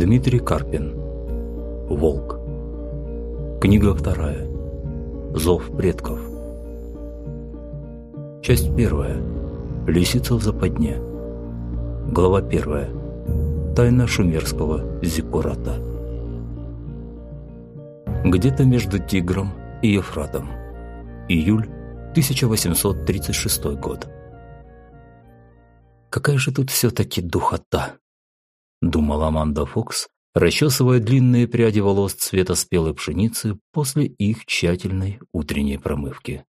Дмитрий Карпин. Волк. Книга вторая. Зов предков. Часть первая. Лисица в западне. Глава первая. Тайна шумерского зиккурата. Где-то между Тигром и Ефратом. Июль 1836 год. Какая же тут все-таки духота! Думала Аманда Фокс, расчесывая длинные пряди волос цвета спелой пшеницы после их тщательной утренней промывки.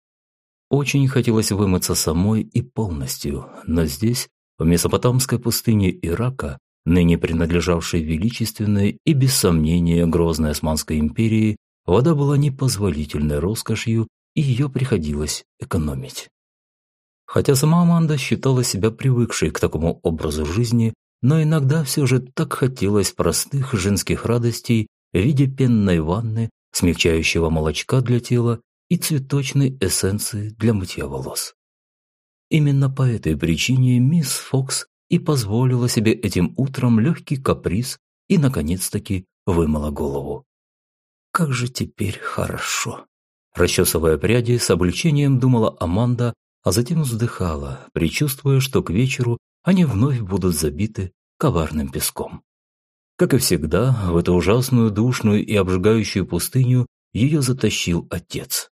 Очень хотелось вымыться самой и полностью, но здесь, в Месопотамской пустыне Ирака, ныне принадлежавшей величественной и, без сомнения, грозной Османской империи, вода была непозволительной роскошью, и ее приходилось экономить. Хотя сама Аманда считала себя привыкшей к такому образу жизни, но иногда все же так хотелось простых женских радостей в виде пенной ванны, смягчающего молочка для тела и цветочной эссенции для мытья волос. Именно по этой причине мисс Фокс и позволила себе этим утром легкий каприз и, наконец-таки, вымыла голову. Как же теперь хорошо. Расчесывая пряди, с облегчением думала Аманда, а затем вздыхала, предчувствуя, что к вечеру они вновь будут забиты коварным песком. Как и всегда, в эту ужасную, душную и обжигающую пустыню ее затащил отец.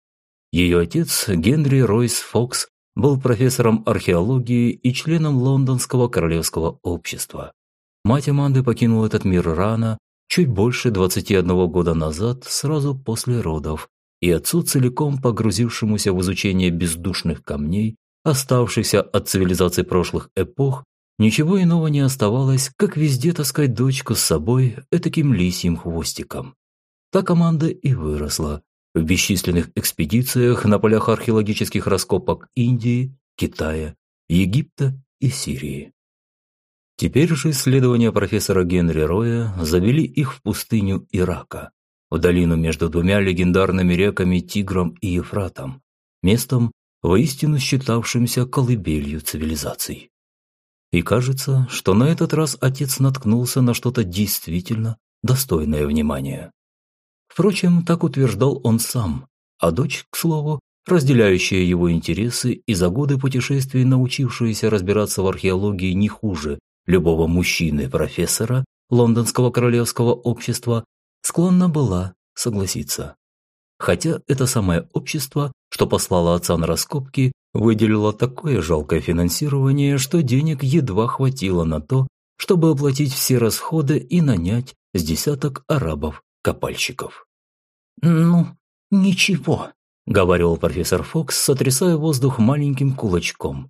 Ее отец, Генри Ройс Фокс, был профессором археологии и членом Лондонского королевского общества. Мать Аманды покинула этот мир рано, чуть больше 21 года назад, сразу после родов, и отцу, целиком погрузившемуся в изучение бездушных камней, оставшихся от цивилизаций прошлых эпох, ничего иного не оставалось, как везде таскать дочку с собой этаким лисьим хвостиком. Та команда и выросла в бесчисленных экспедициях на полях археологических раскопок Индии, Китая, Египта и Сирии. Теперь же исследования профессора Генри Роя завели их в пустыню Ирака, в долину между двумя легендарными реками Тигром и Ефратом, местом, воистину считавшимся колыбелью цивилизаций. И кажется, что на этот раз отец наткнулся на что-то действительно достойное внимания. Впрочем, так утверждал он сам, а дочь, к слову, разделяющая его интересы и за годы путешествий научившаяся разбираться в археологии не хуже любого мужчины-профессора Лондонского королевского общества, склонна была согласиться. Хотя это самое общество, что послало отца на раскопки, выделило такое жалкое финансирование, что денег едва хватило на то, чтобы оплатить все расходы и нанять с десяток арабов-копальщиков. «Ну, ничего», – говорил профессор Фокс, сотрясая воздух маленьким кулачком.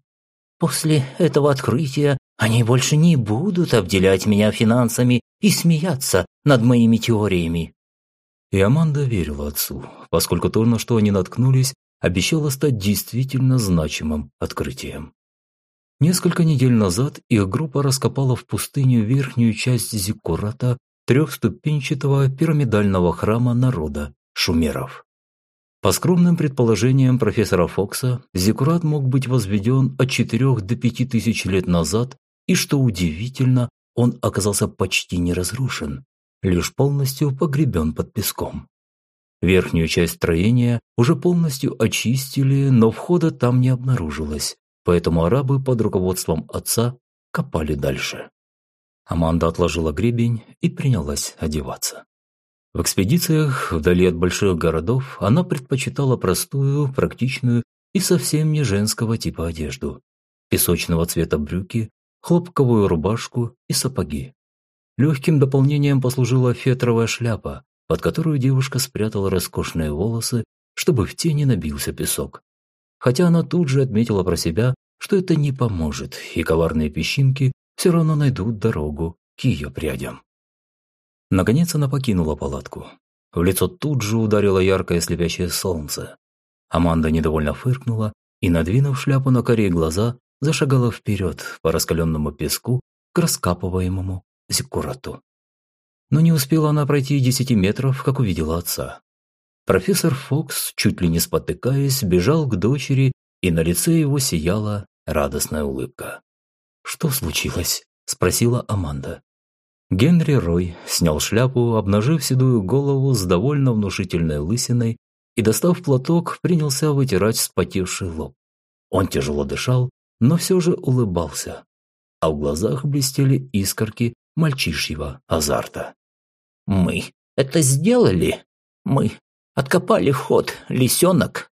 «После этого открытия они больше не будут обделять меня финансами и смеяться над моими теориями». И Аманда верила отцу, поскольку то, на что они наткнулись, обещало стать действительно значимым открытием. Несколько недель назад их группа раскопала в пустыню верхнюю часть зиккурата трехступенчатого пирамидального храма народа шумеров. По скромным предположениям профессора Фокса, зиккурат мог быть возведен от 4 до 5 тысяч лет назад, и, что удивительно, он оказался почти не разрушен, лишь полностью погребен под песком. Верхнюю часть строения уже полностью очистили, но входа там не обнаружилось, поэтому арабы под руководством отца копали дальше. Аманда отложила гребень и принялась одеваться. В экспедициях вдали от больших городов она предпочитала простую, практичную и совсем не женского типа одежду. Песочного цвета брюки, хлопковую рубашку и сапоги. Легким дополнением послужила фетровая шляпа, под которую девушка спрятала роскошные волосы, чтобы в тени набился песок. Хотя она тут же отметила про себя, что это не поможет, и коварные песчинки все равно найдут дорогу к ее прядям. Наконец она покинула палатку. В лицо тут же ударило яркое слепящее солнце. Аманда недовольно фыркнула и, надвинув шляпу на корей глаза, зашагала вперед по раскаленному песку к раскапываемому зиккурату. Но не успела она пройти десяти метров, как увидела отца. Профессор Фокс, чуть ли не спотыкаясь, бежал к дочери, и на лице его сияла радостная улыбка. «Что случилось?» – спросила Аманда. Генри Рой снял шляпу, обнажив седую голову с довольно внушительной лысиной и, достав платок, принялся вытирать вспотевший лоб. Он тяжело дышал, но все же улыбался, а в глазах блестели искорки мальчишьего азарта. «Мы это сделали? Мы откопали вход, лисенок?»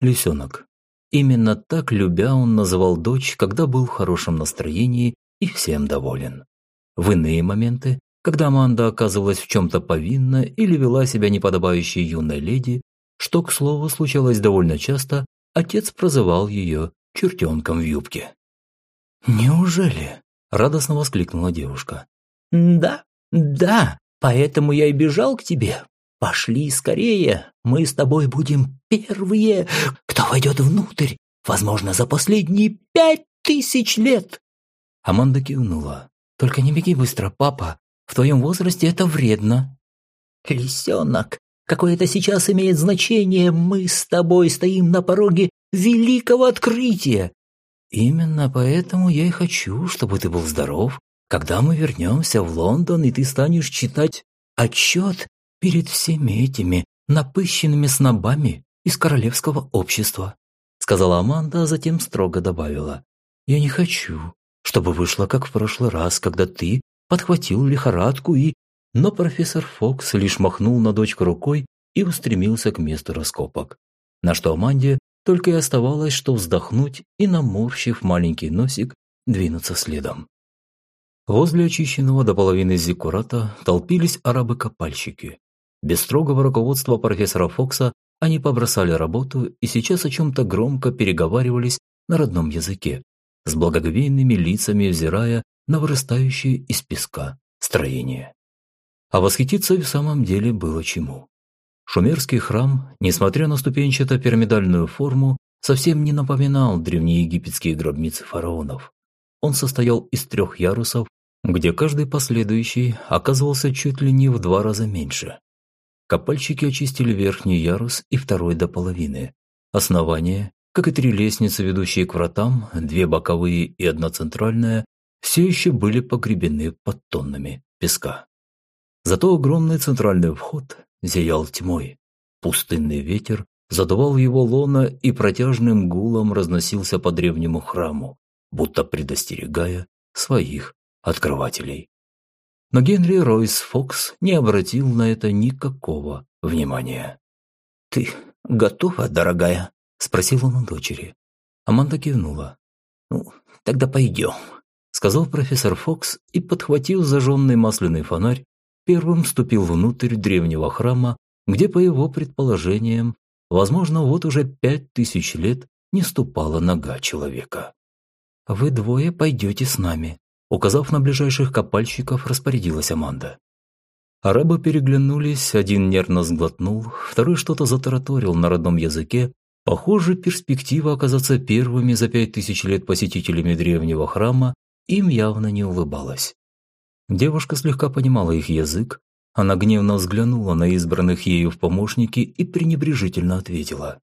Лисенок. Именно так, любя, он называл дочь, когда был в хорошем настроении и всем доволен. В иные моменты, когда Аманда оказывалась в чем-то повинна или вела себя неподобающей юной леди, что, к слову, случалось довольно часто, отец прозывал ее чертенком в юбке. «Неужели?» – радостно воскликнула девушка. «Да, да, поэтому я и бежал к тебе. Пошли скорее, мы с тобой будем первые, кто войдет внутрь, возможно, за последние пять тысяч лет». Аманда кивнула. «Только не беги быстро, папа. В твоем возрасте это вредно». «Лисенок, какое это сейчас имеет значение? Мы с тобой стоим на пороге великого открытия. Именно поэтому я и хочу, чтобы ты был здоров, когда мы вернемся в Лондон, и ты станешь читать отчет перед всеми этими напыщенными снобами из королевского общества», сказала Аманда, а затем строго добавила. «Я не хочу, чтобы вышло как в прошлый раз, когда ты подхватил лихорадку и...» Но профессор Фокс лишь махнул на дочку рукой и устремился к месту раскопок. На что Аманде только и оставалось, что вздохнуть и, наморщив маленький носик, двинуться следом. Возле очищенного до половины зиккурата толпились арабы-копальщики. Без строгого руководства профессора Фокса они побросали работу и сейчас о чем-то громко переговаривались на родном языке, с благоговейными лицами взирая на вырастающее из песка строение. А восхититься в самом деле было чему. Шумерский храм, несмотря на ступенчато-пирамидальную форму, совсем не напоминал древнеегипетские гробницы фараонов. Он состоял из трех ярусов, где каждый последующий оказывался чуть ли не в два раза меньше. Копальщики очистили верхний ярус и второй до половины. Основание, как и три лестницы, ведущие к вратам, две боковые и одна центральная, все еще были погребены под тоннами песка. Зато огромный центральный вход зиял тьмой. Пустынный ветер задувал его лона и протяжным гулом разносился по древнему храму, будто предостерегая своих открывателей. Но Генри Ройс Фокс не обратил на это никакого внимания. «Ты готова, дорогая?» – спросил он у дочери. Аманда кивнула. «Ну, тогда пойдем», – сказал профессор Фокс и, подхватив зажженный масляный фонарь, первым вступил внутрь древнего храма, где, по его предположениям, возможно, вот уже пять тысяч лет не ступала нога человека. «Вы двое пойдете с нами», указав на ближайших копальщиков, распорядилась Аманда. Арабы переглянулись, один нервно сглотнул, второй что-то затараторил на родном языке. Похоже, перспектива оказаться первыми за пять тысяч лет посетителями древнего храма им явно не улыбалась. Девушка слегка понимала их язык, она гневно взглянула на избранных ею в помощники и пренебрежительно ответила.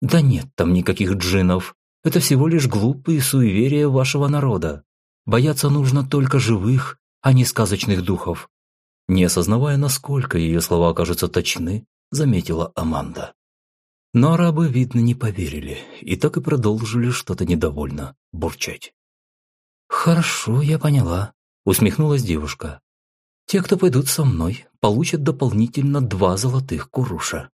«Да нет там никаких джинов. Это всего лишь глупые суеверия вашего народа. Бояться нужно только живых, а не сказочных духов». Не осознавая, насколько ее слова окажутся точны, заметила Аманда. Но арабы, видно, не поверили и так и продолжили что-то недовольно бурчать. «Хорошо, я поняла», усмехнулась девушка. Те, кто пойдут со мной, получат дополнительно два золотых куруша.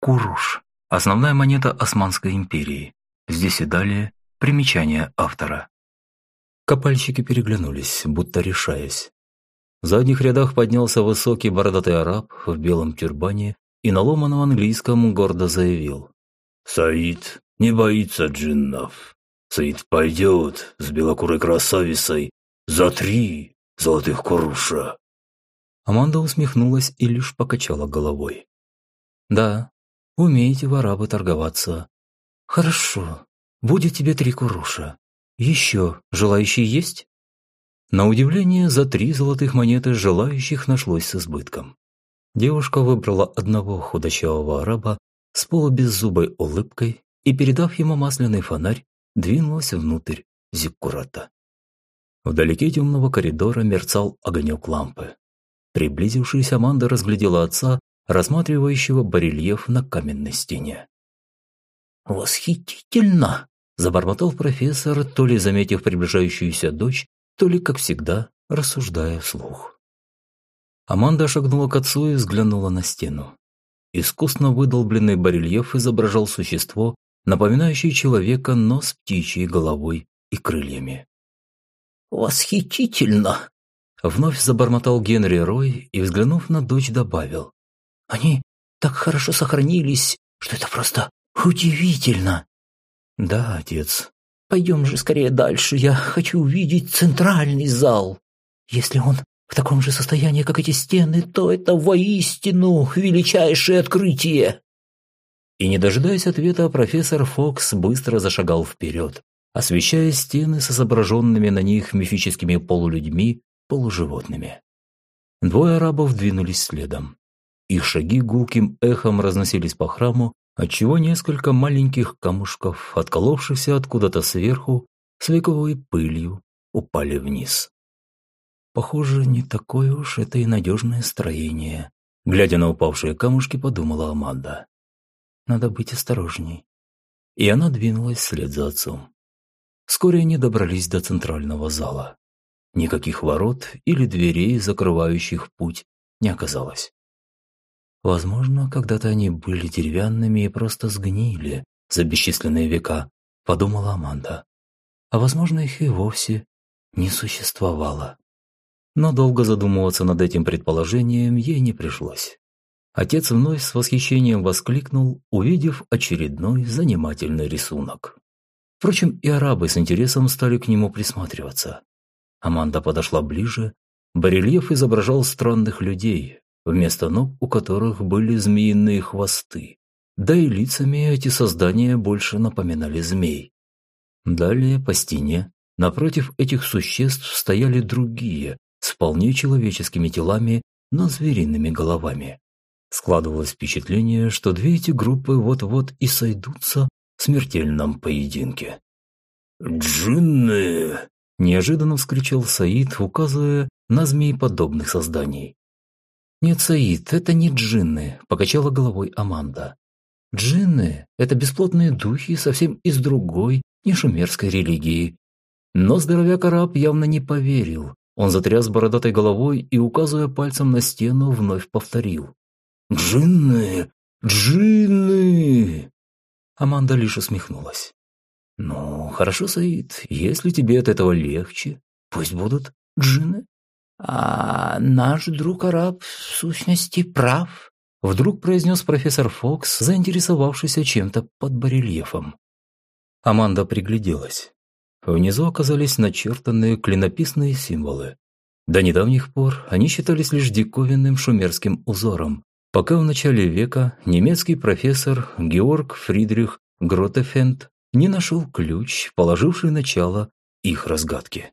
Куруш – основная монета Османской империи. Здесь и далее примечание автора. Копальщики переглянулись, будто решаясь. В задних рядах поднялся высокий бородатый араб в белом тюрбане и на ломаном английском гордо заявил. «Саид не боится джиннов. Саид пойдет с белокурой красавицей за три золотых куруша. Аманда усмехнулась и лишь покачала головой. Да, умеете в арабы торговаться. Хорошо, будет тебе три куруша. Еще желающие есть? На удивление, за три золотых монеты желающих нашлось с избытком. Девушка выбрала одного худощавого араба с полубеззубой улыбкой и, передав ему масляный фонарь, двинулась внутрь зиккурата. Вдалеке темного коридора мерцал огонек лампы. Приблизившись, Аманда разглядела отца, рассматривающего барельеф на каменной стене. «Восхитительно!» – забормотал профессор, то ли заметив приближающуюся дочь, то ли, как всегда, рассуждая вслух. Аманда шагнула к отцу и взглянула на стену. Искусно выдолбленный барельеф изображал существо, напоминающее человека, но с птичьей головой и крыльями. «Восхитительно!» Вновь забормотал Генри Рой и, взглянув на дочь, добавил. «Они так хорошо сохранились, что это просто удивительно!» «Да, отец». «Пойдем же скорее дальше, я хочу увидеть центральный зал. Если он в таком же состоянии, как эти стены, то это воистину величайшее открытие!» И не дожидаясь ответа, профессор Фокс быстро зашагал вперед, освещая стены с изображенными на них мифическими полулюдьми, полуживотными. Двое арабов двинулись следом. Их шаги гулким эхом разносились по храму, отчего несколько маленьких камушков, отколовшихся откуда-то сверху, с вековой пылью, упали вниз. Похоже, не такое уж это и надежное строение. Глядя на упавшие камушки, подумала Аманда. Надо быть осторожней. И она двинулась вслед за отцом. Вскоре они добрались до центрального зала. Никаких ворот или дверей, закрывающих путь, не оказалось. Возможно, когда-то они были деревянными и просто сгнили за бесчисленные века, подумала Аманда. А возможно, их и вовсе не существовало. Но долго задумываться над этим предположением ей не пришлось. Отец вновь с восхищением воскликнул, увидев очередной занимательный рисунок. Впрочем, и арабы с интересом стали к нему присматриваться. Аманда подошла ближе. Барельеф изображал странных людей, вместо ног у которых были змеиные хвосты. Да и лицами эти создания больше напоминали змей. Далее по стене, напротив этих существ стояли другие, с вполне человеческими телами, но звериными головами. Складывалось впечатление, что две эти группы вот-вот и сойдутся смертельном поединке. «Джинны!» Неожиданно вскричал Саид, указывая на змееподобных созданий. «Нет, Саид, это не джинны», – покачала головой Аманда. «Джинны – это бесплотные духи совсем из другой, не шумерской религии». Но здоровяк-араб явно не поверил. Он затряс бородатой головой и, указывая пальцем на стену, вновь повторил. «Джинны! Джинны!» Аманда лишь усмехнулась. «Ну, хорошо, Саид, если тебе от этого легче, пусть будут джинны». «А наш друг-араб в сущности прав», — вдруг произнес профессор Фокс, заинтересовавшийся чем-то под барельефом. Аманда пригляделась. Внизу оказались начертанные клинописные символы. До недавних пор они считались лишь диковинным шумерским узором, пока в начале века немецкий профессор Георг Фридрих Гротефенд не нашел ключ, положивший начало их разгадке.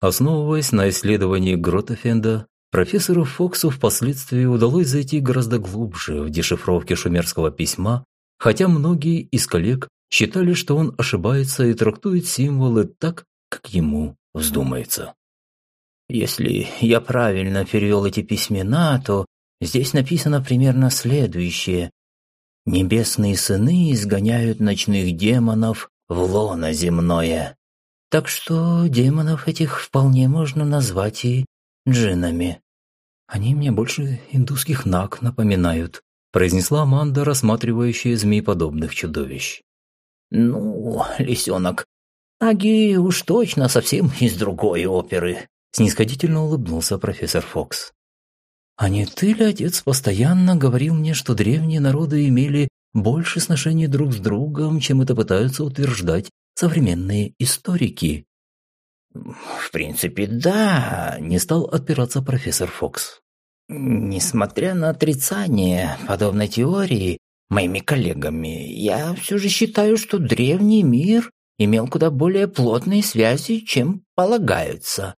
Основываясь на исследовании Гротефенда, профессору Фоксу впоследствии удалось зайти гораздо глубже в дешифровке шумерского письма, хотя многие из коллег считали, что он ошибается и трактует символы так, как ему вздумается. «Если я правильно перевел эти письмена, то здесь написано примерно следующее. Небесные сыны изгоняют ночных демонов в лоно земное. Так что демонов этих вполне можно назвать и джиннами. Они мне больше индусских наг напоминают, произнесла Аманда, рассматривающая змей-подобных чудовищ. Ну, лисенок, наги уж точно совсем из другой оперы, снисходительно улыбнулся профессор Фокс. А не ты ли, отец, постоянно говорил мне, что древние народы имели больше сношений друг с другом, чем это пытаются утверждать современные историки? В принципе, да, не стал отпираться профессор Фокс. Несмотря на отрицание подобной теории моими коллегами, я все же считаю, что древний мир имел куда более плотные связи, чем полагаются.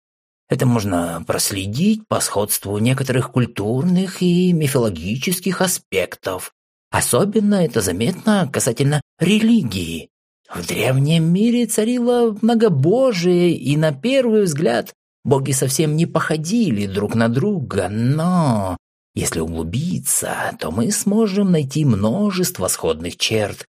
Это можно проследить по сходству некоторых культурных и мифологических аспектов. Особенно это заметно касательно религии. В древнем мире царило многобожие, и на первый взгляд боги совсем не походили друг на друга, но если углубиться, то мы сможем найти множество сходных черт.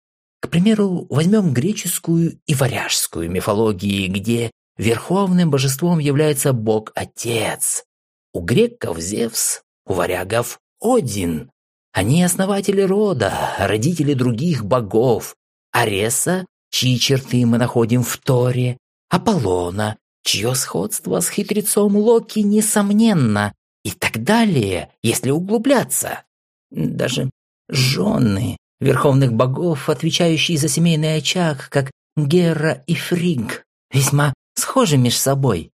К примеру, возьмем греческую и варяжскую мифологии, где верховным божеством является бог-отец. У греков Зевс, у варягов Один. Они основатели рода, родители других богов. Ареса, чьи черты мы находим в Торе, Аполлона, чье сходство с хитрецом Локи несомненно, и так далее, если углубляться. Даже жены верховных богов, отвечающие за семейный очаг, как Гера и Фриг, весьма схожи между собой.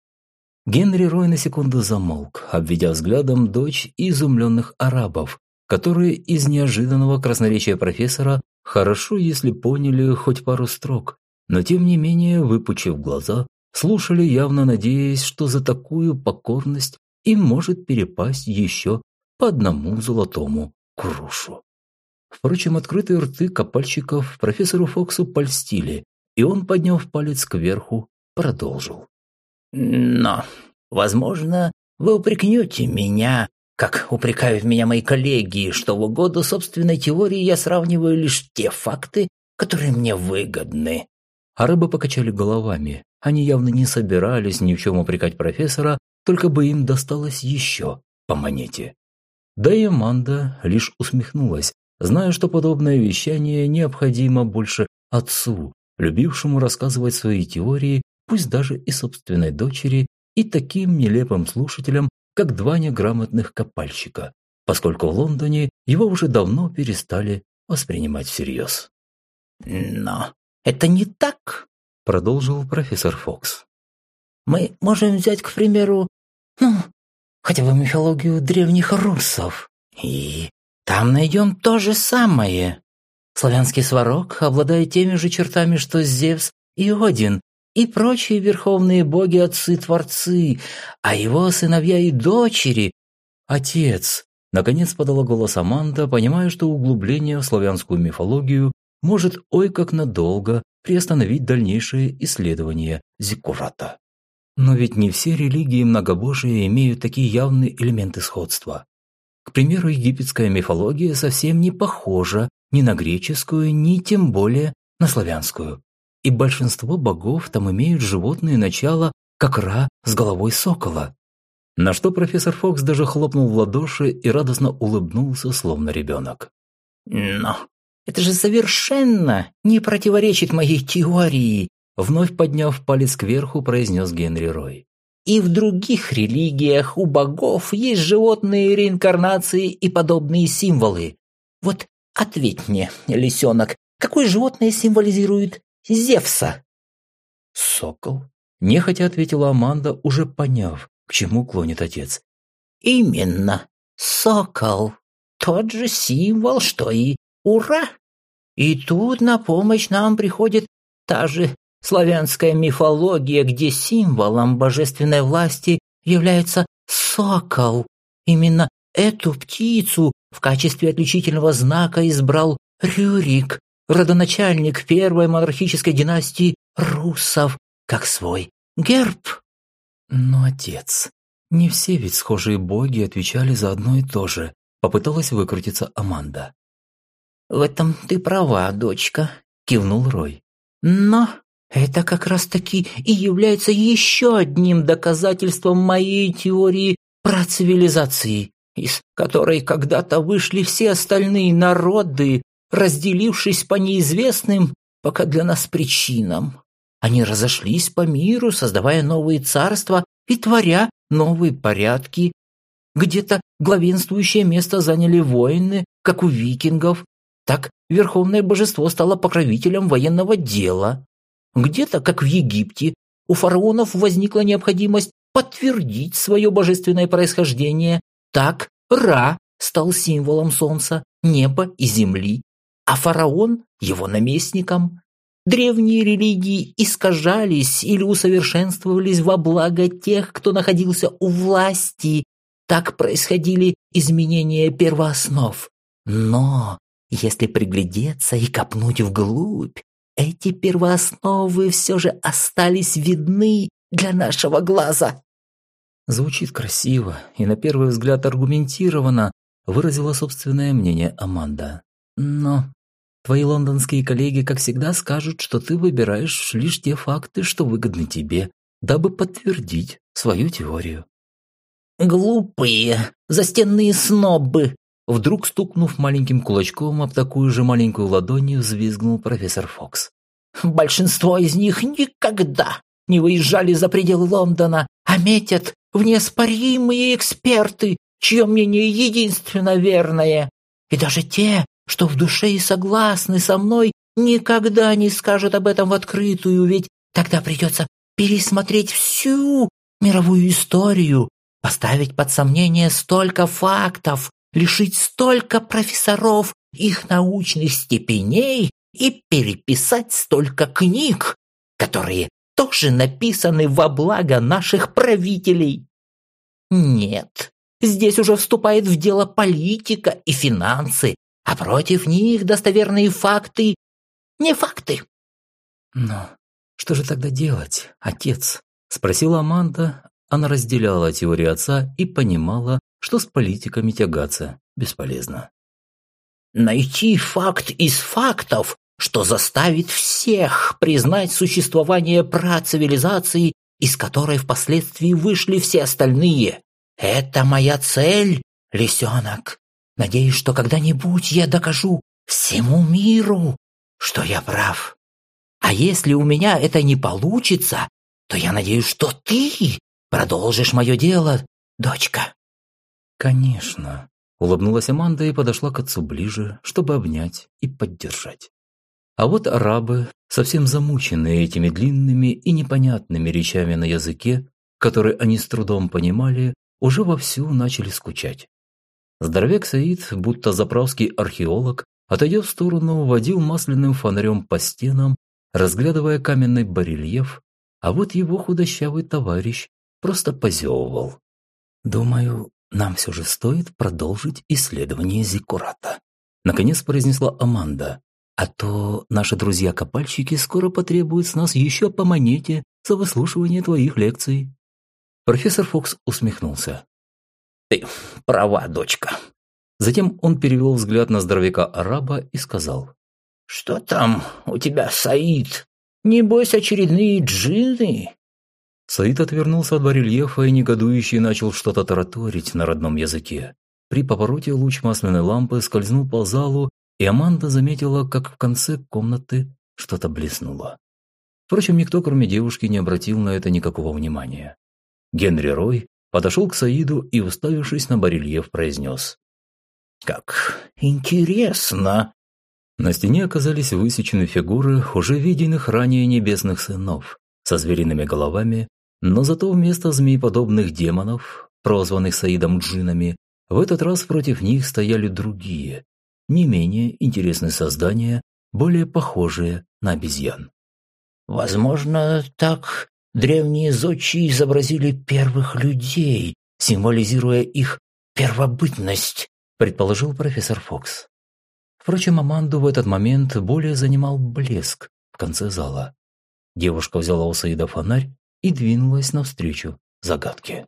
Генри Рой на секунду замолк, обведя взглядом дочь изумленных арабов, которые из неожиданного красноречия профессора хорошо, если поняли хоть пару строк, но тем не менее, выпучив глаза, слушали, явно надеясь, что за такую покорность им может перепасть еще по одному золотому крушу. Впрочем, открытые рты копальщиков профессору Фоксу польстили, и он, подняв палец кверху, продолжил. «Но, возможно, вы упрекнете меня, как упрекают меня мои коллеги, что в угоду собственной теории я сравниваю лишь те факты, которые мне выгодны». Арабы покачали головами. Они явно не собирались ни в чем упрекать профессора, только бы им досталось еще по монете. Да и Аманда лишь усмехнулась, зная, что подобное вещание необходимо больше отцу, любившему рассказывать свои теории, пусть даже и собственной дочери, и таким нелепым слушателям, как два неграмотных копальщика, поскольку в Лондоне его уже давно перестали воспринимать всерьез. «Но это не так», – продолжил профессор Фокс. «Мы можем взять, к примеру, ну, хотя бы мифологию древних русов, и там найдем то же самое. Славянский сварог обладает теми же чертами, что Зевс и Один, и прочие верховные боги-отцы-творцы, а его сыновья и дочери – отец. Наконец подала голос Аманда, понимая, что углубление в славянскую мифологию может ой как надолго приостановить дальнейшее исследование Зиккурата. Но ведь не все религии многобожия имеют такие явные элементы сходства. К примеру, египетская мифология совсем не похожа ни на греческую, ни тем более на славянскую. И большинство богов там имеют животные начала, как Ра с головой сокола. На что профессор Фокс даже хлопнул в ладоши и радостно улыбнулся, словно ребенок. «Но это же совершенно не противоречит моей теории», вновь подняв палец кверху, произнес Генри Рой. И в других религиях у богов есть животные реинкарнации и подобные символы. Вот ответь мне, лисенок, какое животное символизирует Зевса? Сокол. Нехотя ответила Аманда, уже поняв, к чему клонит отец. Именно, сокол. Тот же символ, что и ура. И тут на помощь нам приходит та же Славянская мифология, где символом божественной власти является сокол. Именно эту птицу в качестве отличительного знака избрал Рюрик, родоначальник первой монархической династии русов, как свой герб. Но, отец, не все ведь схожие боги отвечали за одно и то же, попыталась выкрутиться Аманда. В этом ты права, дочка, кивнул Рой. Но это как раз-таки и является еще одним доказательством моей теории про цивилизации, из которой когда-то вышли все остальные народы, разделившись по неизвестным пока для нас причинам. Они разошлись по миру, создавая новые царства и творя новые порядки. Где-то главенствующее место заняли воины, как у викингов, так верховное божество стало покровителем военного дела. Где-то, как в Египте, у фараонов возникла необходимость подтвердить свое божественное происхождение. Так Ра стал символом солнца, неба и земли, а фараон – его наместником. Древние религии искажались или усовершенствовались во благо тех, кто находился у власти. Так происходили изменения первооснов. Но если приглядеться и копнуть вглубь, эти первоосновы все же остались видны для нашего глаза. Звучит красиво и на первый взгляд аргументированно, выразила собственное мнение Аманда. Но твои лондонские коллеги, как всегда, скажут, что ты выбираешь лишь те факты, что выгодны тебе, дабы подтвердить свою теорию. «Глупые, застенные снобы!» Вдруг стукнув маленьким кулачком об такую же маленькую ладонь, взвизгнул профессор Фокс. «Большинство из них никогда не выезжали за пределы Лондона, а метят в неоспоримые эксперты, чье мнение единственно верное. И даже те, что в душе и согласны со мной, никогда не скажут об этом в открытую, ведь тогда придется пересмотреть всю мировую историю, поставить под сомнение столько фактов, лишить столько профессоров их научных степеней и переписать столько книг, которые тоже написаны во благо наших правителей. Нет, здесь уже вступает в дело политика и финансы, а против них достоверные факты не факты. Но что же тогда делать, отец? Спросила Аманда. Она разделяла теорию отца и понимала, что с политиками тягаться бесполезно. Найти факт из фактов, что заставит всех признать существование працивилизации, из которой впоследствии вышли все остальные. Это моя цель, лисенок. Надеюсь, что когда-нибудь я докажу всему миру, что я прав. А если у меня это не получится, то я надеюсь, что ты продолжишь мое дело, дочка». «Конечно», — улыбнулась Аманда и подошла к отцу ближе, чтобы обнять и поддержать. А вот арабы, совсем замученные этими длинными и непонятными речами на языке, которые они с трудом понимали, уже вовсю начали скучать. Здоровяк Саид, будто заправский археолог, отойдя в сторону, водил масляным фонарем по стенам, разглядывая каменный барельеф, а вот его худощавый товарищ просто позевывал. «Думаю, нам все же стоит продолжить исследование Зиккурата», наконец произнесла Аманда. «А то наши друзья-копальщики скоро потребуют с нас еще по монете за выслушивание твоих лекций». Профессор Фокс усмехнулся. «Ты права, дочка». Затем он перевел взгляд на здоровяка-араба и сказал. «Что там у тебя, Саид? Небось, очередные джинны?» Саид отвернулся от барельефа и негодующе начал что-то тараторить на родном языке. При повороте луч масляной лампы скользнул по залу, и Аманда заметила, как в конце комнаты что-то блеснуло. Впрочем, никто, кроме девушки, не обратил на это никакого внимания. Генри Рой подошел к Саиду и, уставившись на барельеф, произнес. «Как интересно!» На стене оказались высечены фигуры уже виденных ранее небесных сынов со звериными головами, но зато вместо змееподобных демонов, прозванных Саидом джинами, в этот раз против них стояли другие, не менее интересные создания, более похожие на обезьян. «Возможно, так древние зодчие изобразили первых людей, символизируя их первобытность», предположил профессор Фокс. Впрочем, Аманду в этот момент более занимал блеск в конце зала. Девушка взяла у Саида фонарь и двинулась навстречу загадке.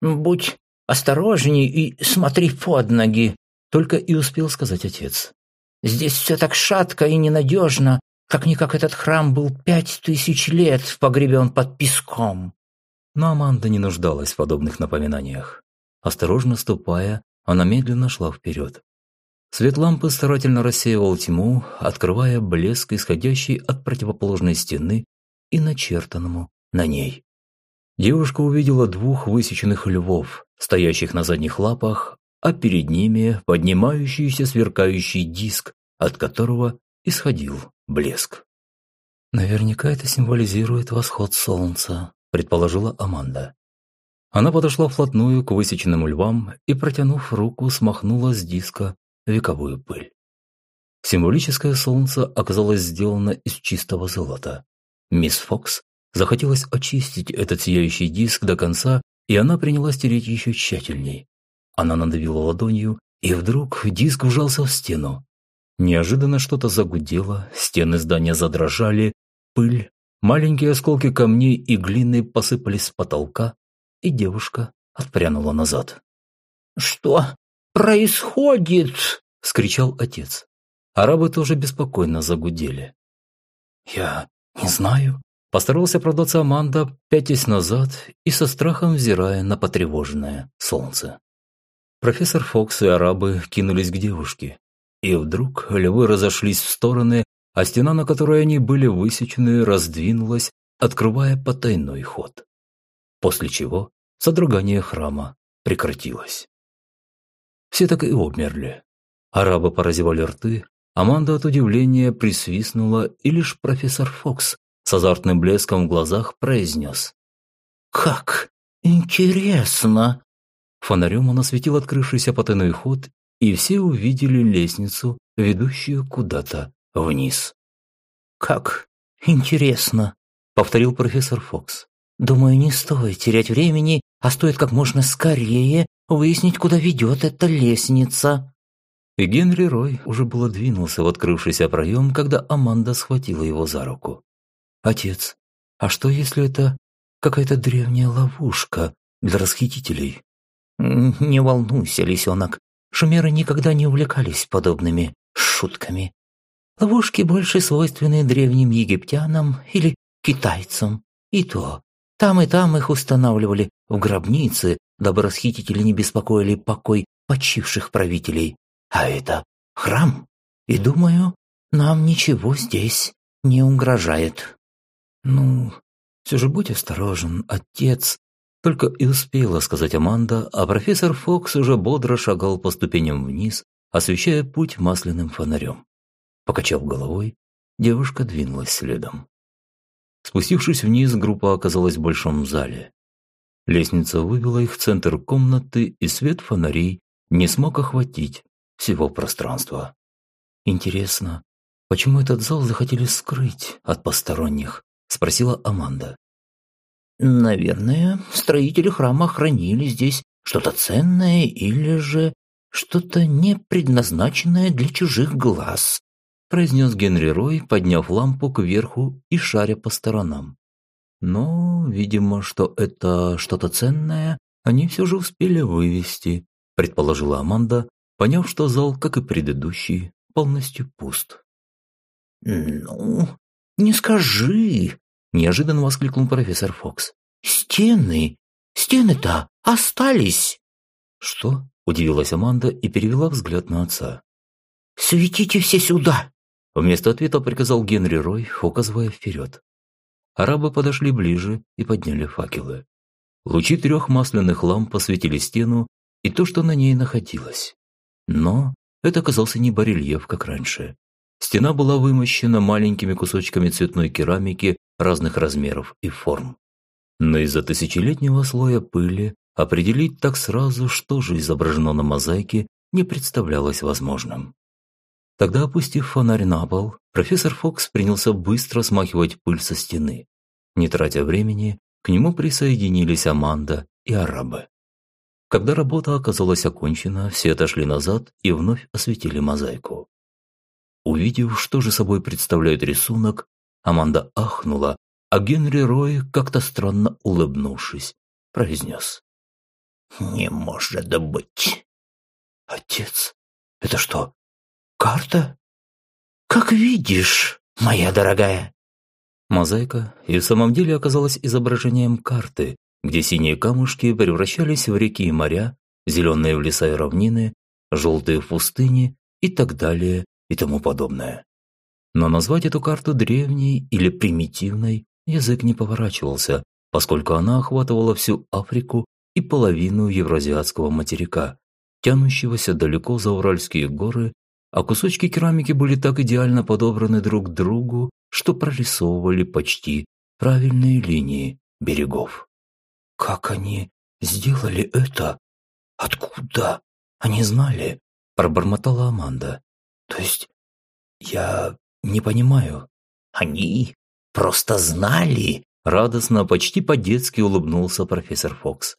«Будь осторожней и смотри под ноги», только и успел сказать отец. «Здесь все так шатко и ненадежно, как-никак этот храм был пять тысяч лет погребен под песком». Но Аманда не нуждалась в подобных напоминаниях. Осторожно ступая, она медленно шла вперед. Свет лампы старательно рассеивал тьму, открывая блеск, исходящий от противоположной стены и начертанному на ней. Девушка увидела двух высеченных львов, стоящих на задних лапах, а перед ними поднимающийся сверкающий диск, от которого исходил блеск. «Наверняка это символизирует восход солнца», – предположила Аманда. Она подошла вплотную к высеченным львам и, протянув руку, смахнула с диска вековую пыль. Символическое солнце оказалось сделано из чистого золота. Мисс Фокс захотелось очистить этот сияющий диск до конца, и она принялась тереть еще тщательней. Она надавила ладонью, и вдруг диск вжался в стену. Неожиданно что-то загудело, стены здания задрожали, пыль, маленькие осколки камней и глины посыпались с потолка, и девушка отпрянула назад. «Что происходит?» – скричал отец. Арабы тоже беспокойно загудели. «Я не знаю», – постарался продаться Аманда, пятясь назад и со страхом взирая на потревоженное солнце. Профессор Фокс и арабы кинулись к девушке, и вдруг львы разошлись в стороны, а стена, на которой они были высечены, раздвинулась, открывая потайной ход. После чего содрогание храма прекратилось. Все так и обмерли. Арабы поразивали рты, Аманда от удивления присвистнула, и лишь профессор Фокс с азартным блеском в глазах произнес. «Как интересно!» Фонарем он осветил открывшийся потайной ход, и все увидели лестницу, ведущую куда-то вниз. «Как интересно!» – повторил профессор Фокс. «Думаю, не стоит терять времени, а стоит как можно скорее выяснить, куда ведет эта лестница». И Генри Рой уже было двинулся в открывшийся проем, когда Аманда схватила его за руку. «Отец, а что, если это какая-то древняя ловушка для расхитителей?» «Не волнуйся, лисенок. Шумеры никогда не увлекались подобными шутками. Ловушки больше свойственны древним египтянам или китайцам. И то, там и там их устанавливали в гробнице, дабы расхитители не беспокоили покой почивших правителей. А это храм. И думаю, нам ничего здесь не угрожает. Ну, все же будь осторожен, отец. Только и успела сказать Аманда, а профессор Фокс уже бодро шагал по ступеням вниз, освещая путь масляным фонарем. Покачав головой, девушка двинулась следом. Спустившись вниз, группа оказалась в большом зале. Лестница вывела их в центр комнаты, и свет фонарей не смог охватить всего пространства. «Интересно, почему этот зал захотели скрыть от посторонних?» – спросила Аманда. «Наверное, строители храма хранили здесь что-то ценное или же что-то не предназначенное для чужих глаз», произнес Генри Рой, подняв лампу кверху и шаря по сторонам. Но, видимо, что это что-то ценное, они все же успели вывести, предположила Аманда, поняв, что зал, как и предыдущий, полностью пуст. «Ну, не скажи!» – неожиданно воскликнул профессор Фокс. «Стены! Стены-то остались!» «Что?» – удивилась Аманда и перевела взгляд на отца. «Светите все сюда!» Вместо ответа приказал Генри Рой, указывая вперед. Арабы подошли ближе и подняли факелы. Лучи трех масляных ламп посветили стену и то, что на ней находилось. Но это оказался не барельеф, как раньше. Стена была вымощена маленькими кусочками цветной керамики разных размеров и форм. Но из-за тысячелетнего слоя пыли определить так сразу, что же изображено на мозаике, не представлялось возможным. Тогда, опустив фонарь на пол, профессор Фокс принялся быстро смахивать пыль со стены. Не тратя времени, к нему присоединились Аманда и арабы. Когда работа оказалась окончена, все отошли назад и вновь осветили мозаику. Увидев, что же собой представляет рисунок, Аманда ахнула, а Генри Рой, как-то странно улыбнувшись, произнес. «Не может быть!» «Отец, это что, карта?» «Как видишь, моя дорогая!» Мозаика и в самом деле оказалась изображением карты, где синие камушки превращались в реки и моря, зеленые в леса и равнины, желтые в пустыни и так далее и тому подобное. Но назвать эту карту древней или примитивной язык не поворачивался, поскольку она охватывала всю Африку и половину Евразиатского материка, тянущегося далеко за Уральские горы, а кусочки керамики были так идеально подобраны друг к другу, что прорисовывали почти правильные линии берегов. «Как они сделали это? Откуда? Они знали?» – пробормотала Аманда. «То есть я не понимаю. Они просто знали?» Радостно, почти по-детски улыбнулся профессор Фокс.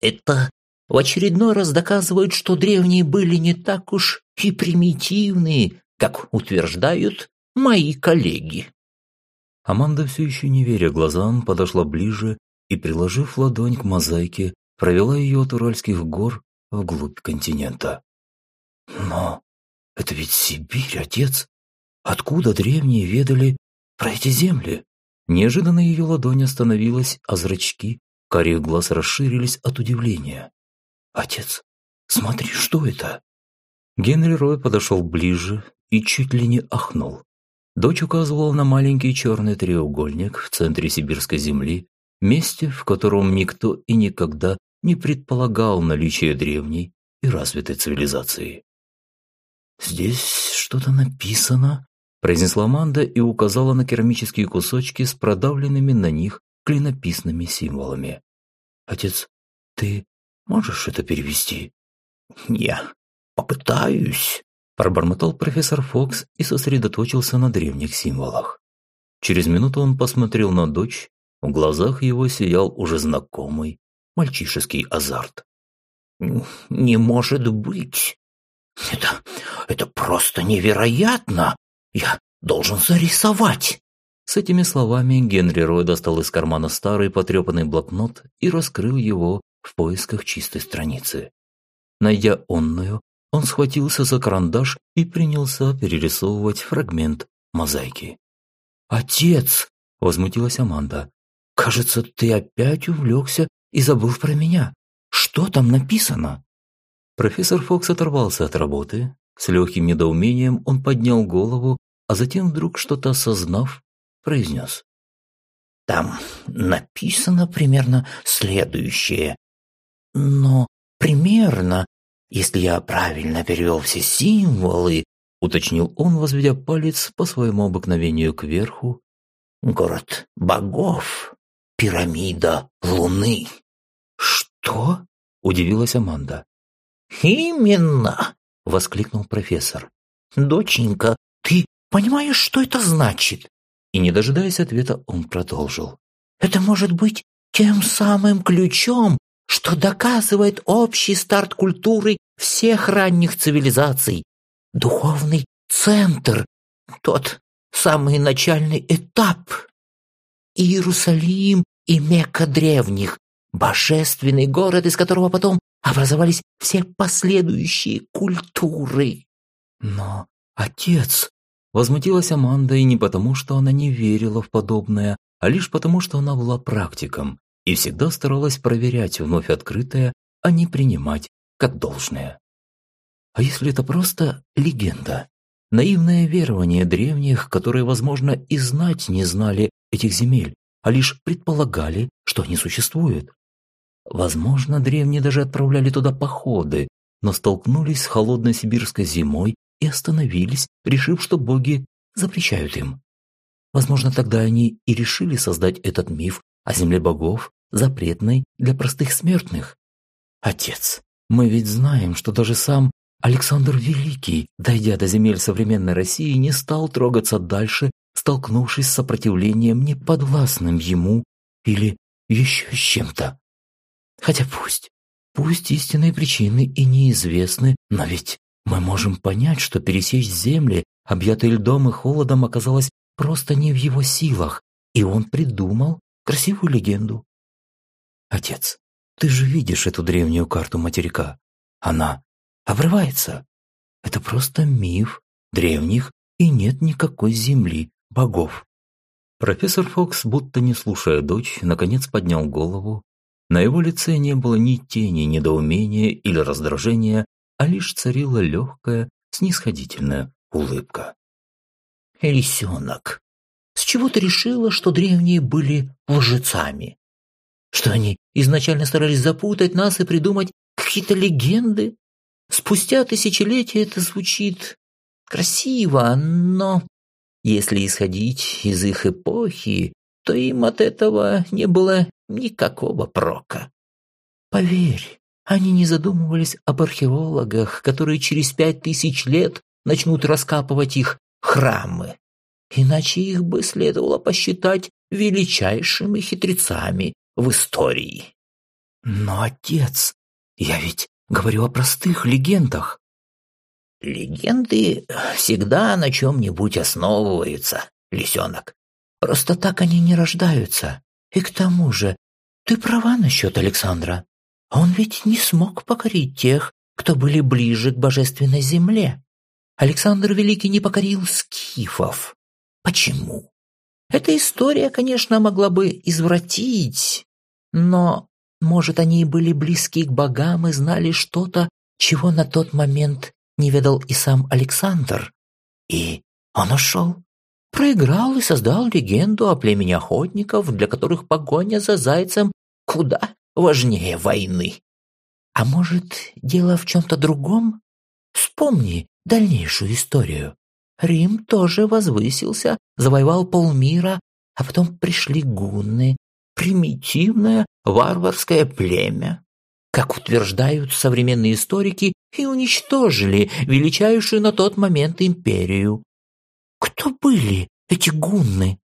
«Это в очередной раз доказывает, что древние были не так уж и примитивные, как утверждают мои коллеги. Аманда, все еще не веря глазам, подошла ближе и, приложив ладонь к мозаике, провела ее от Уральских гор вглубь континента. «Но это ведь Сибирь, отец! Откуда древние ведали про эти земли?» Неожиданно ее ладонь остановилась, а зрачки карих глаз расширились от удивления. «Отец, смотри, что это?» Генри Рой подошел ближе и чуть ли не ахнул. Дочь указывала на маленький черный треугольник в центре сибирской земли, месте, в котором никто и никогда не предполагал наличие древней и развитой цивилизации. «Здесь что-то написано», – произнесла Манда и указала на керамические кусочки с продавленными на них клинописными символами. «Отец, ты можешь это перевести?» «Я попытаюсь», – пробормотал профессор Фокс и сосредоточился на древних символах. Через минуту он посмотрел на дочь, в глазах его сиял уже знакомый мальчишеский азарт. «Не может быть! Это... это просто невероятно! Я должен зарисовать!» С этими словами Генри Рой достал из кармана старый потрепанный блокнот и раскрыл его в поисках чистой страницы. Найдя онную, он схватился за карандаш и принялся перерисовывать фрагмент мозаики. «Отец!» – возмутилась Аманда. «Кажется, ты опять увлекся и забыл про меня. Что там написано?» Профессор Фокс оторвался от работы. С легким недоумением он поднял голову, а затем вдруг что-то осознав, произнес. «Там написано примерно следующее. Но примерно, если я правильно перевел все символы, уточнил он, возведя палец по своему обыкновению кверху. Город богов, пирамида Луны. «Что?» – удивилась Аманда. «Именно!» – воскликнул профессор. «Доченька, понимаешь, что это значит?» И, не дожидаясь ответа, он продолжил. «Это может быть тем самым ключом, что доказывает общий старт культуры всех ранних цивилизаций. Духовный центр, тот самый начальный этап. Иерусалим и Мекка древних, божественный город, из которого потом образовались все последующие культуры. Но, отец, возмутилась Аманда и не потому, что она не верила в подобное, а лишь потому, что она была практиком и всегда старалась проверять вновь открытое, а не принимать как должное. А если это просто легенда? Наивное верование древних, которые, возможно, и знать не знали этих земель, а лишь предполагали, что они существуют. Возможно, древние даже отправляли туда походы, но столкнулись с холодной сибирской зимой и остановились, решив, что боги запрещают им. Возможно, тогда они и решили создать этот миф о земле богов, запретной для простых смертных. Отец, мы ведь знаем, что даже сам Александр Великий, дойдя до земель современной России, не стал трогаться дальше, столкнувшись с сопротивлением неподвластным ему или еще с чем-то. Хотя пусть, пусть истинные причины и неизвестны, но ведь мы можем понять, что пересечь земли, объятые льдом и холодом, оказалось просто не в его силах, и он придумал красивую легенду. Отец, ты же видишь эту древнюю карту материка. Она обрывается. Это просто миф древних, и нет никакой земли богов. Профессор Фокс, будто не слушая дочь, наконец поднял голову на его лице не было ни тени недоумения или раздражения, а лишь царила легкая, снисходительная улыбка. «Лисенок, с чего ты решила, что древние были лжецами? Что они изначально старались запутать нас и придумать какие-то легенды? Спустя тысячелетия это звучит красиво, но если исходить из их эпохи, то им от этого не было никакого прока. Поверь, они не задумывались об археологах, которые через пять тысяч лет начнут раскапывать их храмы. Иначе их бы следовало посчитать величайшими хитрецами в истории. Но, отец, я ведь говорю о простых легендах. Легенды всегда на чем-нибудь основываются, лисенок. Просто так они не рождаются. И к тому же, ты права насчет Александра. Он ведь не смог покорить тех, кто были ближе к божественной земле. Александр Великий не покорил скифов. Почему? Эта история, конечно, могла бы извратить, но, может, они были близки к богам и знали что-то, чего на тот момент не ведал и сам Александр. И он ушел. Проиграл и создал легенду о племени охотников, для которых погоня за зайцем куда важнее войны. А может, дело в чем-то другом? Вспомни дальнейшую историю. Рим тоже возвысился, завоевал полмира, а потом пришли гунны, примитивное варварское племя, как утверждают современные историки, и уничтожили величайшую на тот момент империю. Кто были эти гунны?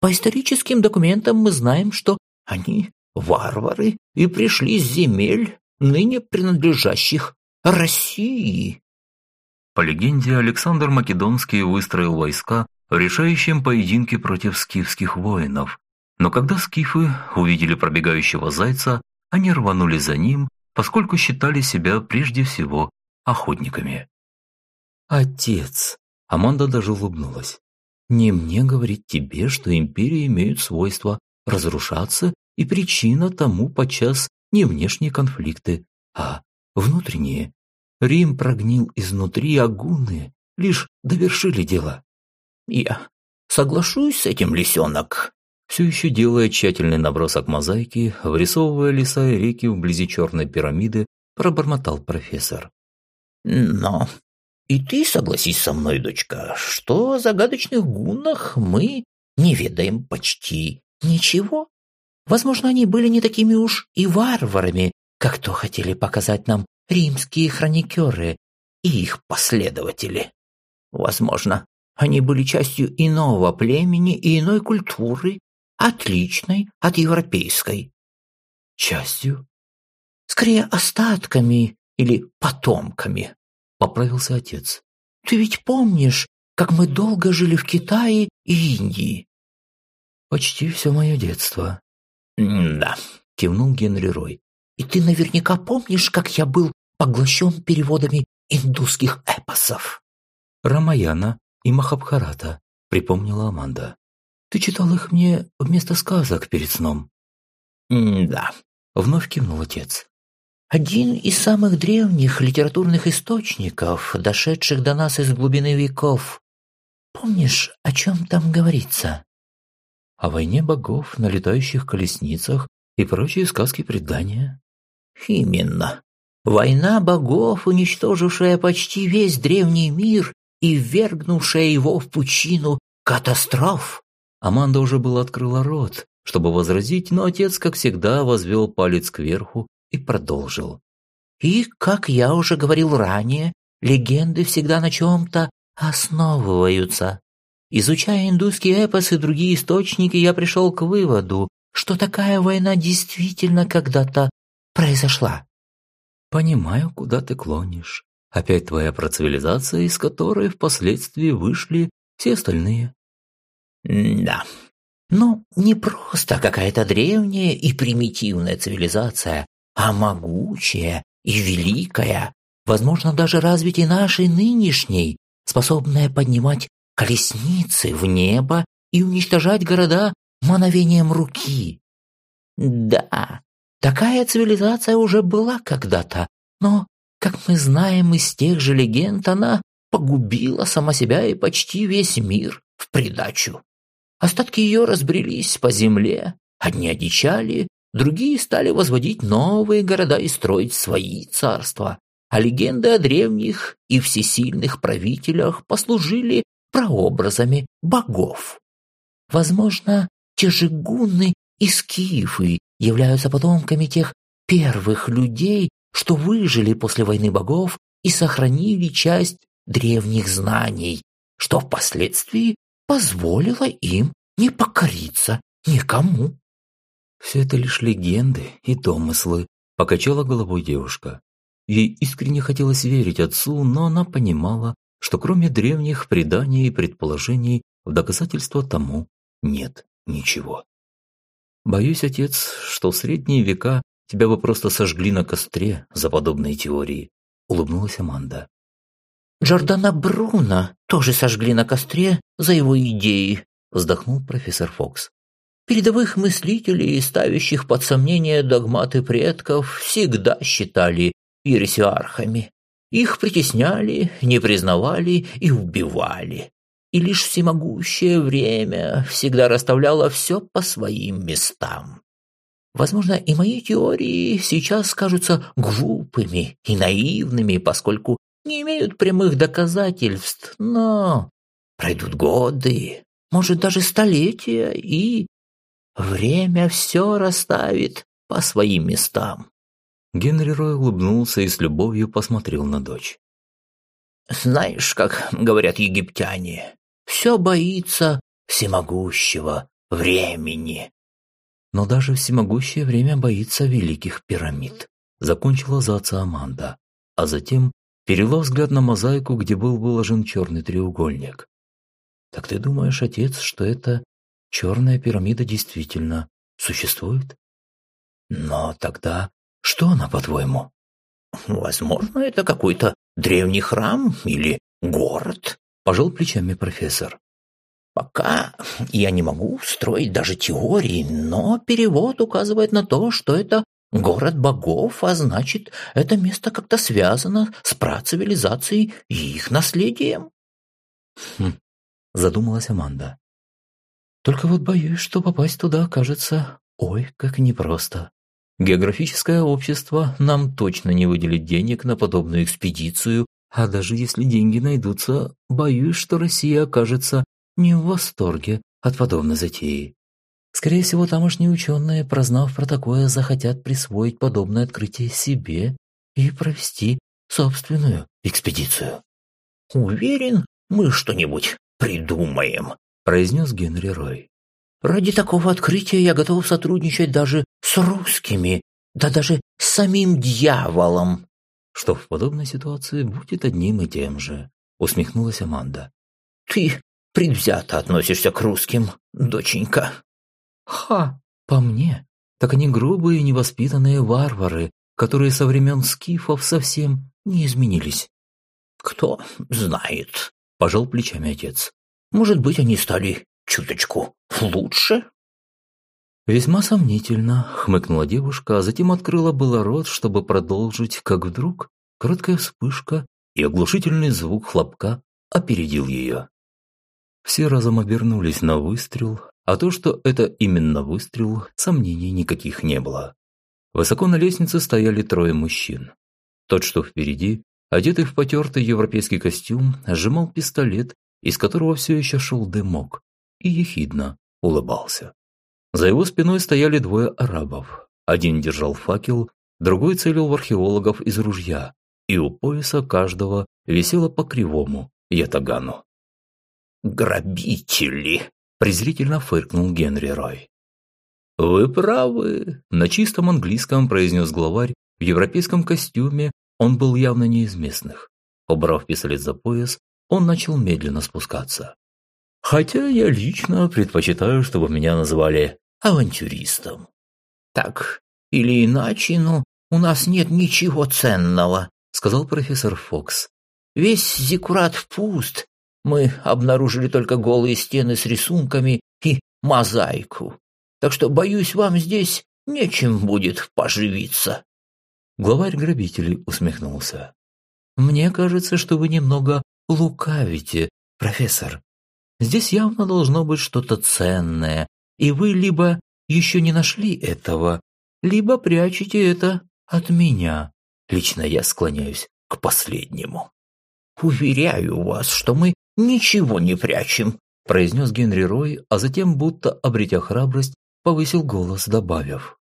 По историческим документам мы знаем, что они варвары и пришли с земель, ныне принадлежащих России. По легенде, Александр Македонский выстроил войска в решающем поединке против скифских воинов. Но когда скифы увидели пробегающего зайца, они рванули за ним, поскольку считали себя прежде всего охотниками. «Отец!» – Аманда даже улыбнулась. «Не мне говорить тебе, что империи имеют свойство разрушаться, и причина тому подчас не внешние конфликты, а внутренние. Рим прогнил изнутри, а гунны лишь довершили дело. Я соглашусь с этим, лисенок. Все еще делая тщательный набросок мозаики, вырисовывая леса и реки вблизи черной пирамиды, пробормотал профессор. Но и ты согласись со мной, дочка, что о загадочных гуннах мы не ведаем почти ничего. Возможно, они были не такими уж и варварами, как то хотели показать нам римские хроникеры и их последователи. Возможно, они были частью иного племени и иной культуры, отличной от европейской. Частью? Скорее, остатками или потомками, поправился отец. Ты ведь помнишь, как мы долго жили в Китае и Индии? Почти все мое детство. «Да», — кивнул Генри Рой. «И ты наверняка помнишь, как я был поглощен переводами индусских эпосов. Рамаяна и Махабхарата, припомнила Аманда. Ты читал их мне вместо сказок перед сном. «Да», — вновь кивнул отец. «Один из самых древних литературных источников, дошедших до нас из глубины веков. Помнишь, о чем там говорится?» «О войне богов на летающих колесницах и прочие сказки-предания». «Именно. Война богов, уничтожившая почти весь древний мир и ввергнувшая его в пучину катастроф. Аманда уже было открыла рот, чтобы возразить, но отец, как всегда, возвел палец кверху и продолжил. И, как я уже говорил ранее, легенды всегда на чем-то основываются. Изучая индусские эпосы и другие источники, я пришел к выводу, что такая война действительно когда-то произошла. Понимаю, куда ты клонишь. Опять твоя процивилизация, из которой впоследствии вышли все остальные. Да. Ну, не просто какая-то древняя и примитивная цивилизация, а могучая и великая, возможно, даже развитие нашей нынешней, способная поднимать колесницы в небо и уничтожать города мановением руки. Да, Такая цивилизация уже была когда-то, но, как мы знаем из тех же легенд, она погубила сама себя и почти весь мир в придачу. Остатки ее разбрелись по земле, одни одичали, другие стали возводить новые города и строить свои царства, а легенды о древних и всесильных правителях послужили прообразами богов. Возможно, те же гунны и скифы являются потомками тех первых людей, что выжили после войны богов и сохранили часть древних знаний, что впоследствии позволило им не покориться никому. «Все это лишь легенды и домыслы», — покачала головой девушка. Ей искренне хотелось верить отцу, но она понимала, что кроме древних преданий и предположений в доказательство тому нет ничего. Боюсь, отец, что в средние века тебя бы просто сожгли на костре за подобные теории, улыбнулась Аманда. Джордана Бруно тоже сожгли на костре за его идеи, вздохнул профессор Фокс. Передовых мыслителей, ставящих под сомнение догматы предков, всегда считали ересиархами. Их притесняли, не признавали и убивали. И лишь всемогущее время всегда расставляло все по своим местам. Возможно, и мои теории сейчас кажутся глупыми и наивными, поскольку не имеют прямых доказательств, но пройдут годы, может даже столетия, и время все расставит по своим местам. Генри Рой улыбнулся и с любовью посмотрел на дочь. «Знаешь, как говорят египтяне, все боится всемогущего времени». «Но даже всемогущее время боится великих пирамид», закончила за отца Аманда, а затем перевела взгляд на мозаику, где был выложен черный треугольник. «Так ты думаешь, отец, что эта черная пирамида действительно существует?» «Но тогда что она, по-твоему? Возможно, это какой-то древний храм или город, пожал плечами профессор. Пока я не могу строить даже теории, но перевод указывает на то, что это город богов, а значит, это место как-то связано с працивилизацией и их наследием. Хм, задумалась Аманда. Только вот боюсь, что попасть туда окажется ой, как непросто. Географическое общество нам точно не выделит денег на подобную экспедицию, а даже если деньги найдутся, боюсь, что Россия окажется не в восторге от подобной затеи. Скорее всего, тамошние ученые, прознав про такое, захотят присвоить подобное открытие себе и провести собственную экспедицию. «Уверен, мы что-нибудь придумаем», – произнес Генри Рой. Ради такого открытия я готов сотрудничать даже с русскими, да даже с самим дьяволом. Что в подобной ситуации будет одним и тем же, усмехнулась Аманда. Ты предвзято относишься к русским, доченька. Ха, по мне, так они грубые невоспитанные варвары, которые со времен скифов совсем не изменились. Кто знает, пожал плечами отец. Может быть, они стали чуточку лучше?» «Весьма сомнительно», — хмыкнула девушка, а затем открыла было рот, чтобы продолжить, как вдруг короткая вспышка и оглушительный звук хлопка опередил ее. Все разом обернулись на выстрел, а то, что это именно выстрел, сомнений никаких не было. Высоко на лестнице стояли трое мужчин. Тот, что впереди, одетый в потертый европейский костюм, сжимал пистолет, из которого все еще шел дымок, и ехидно улыбался. За его спиной стояли двое арабов. Один держал факел, другой целил в археологов из ружья, и у пояса каждого висело по кривому ятагану. «Грабители!» – презрительно фыркнул Генри Рой. «Вы правы», – на чистом английском произнес главарь. В европейском костюме он был явно не из местных. Убрав пистолет за пояс, он начал медленно спускаться. Хотя я лично предпочитаю, чтобы меня называли авантюристом. Так или иначе, но у нас нет ничего ценного, сказал профессор Фокс. Весь зиккурат пуст. Мы обнаружили только голые стены с рисунками и мозаику. Так что, боюсь, вам здесь нечем будет поживиться. Главарь грабителей усмехнулся. «Мне кажется, что вы немного лукавите, профессор. Здесь явно должно быть что-то ценное, и вы либо еще не нашли этого, либо прячете это от меня. Лично я склоняюсь к последнему. «Уверяю вас, что мы ничего не прячем», произнес Генри Рой, а затем, будто обретя храбрость, повысил голос, добавив.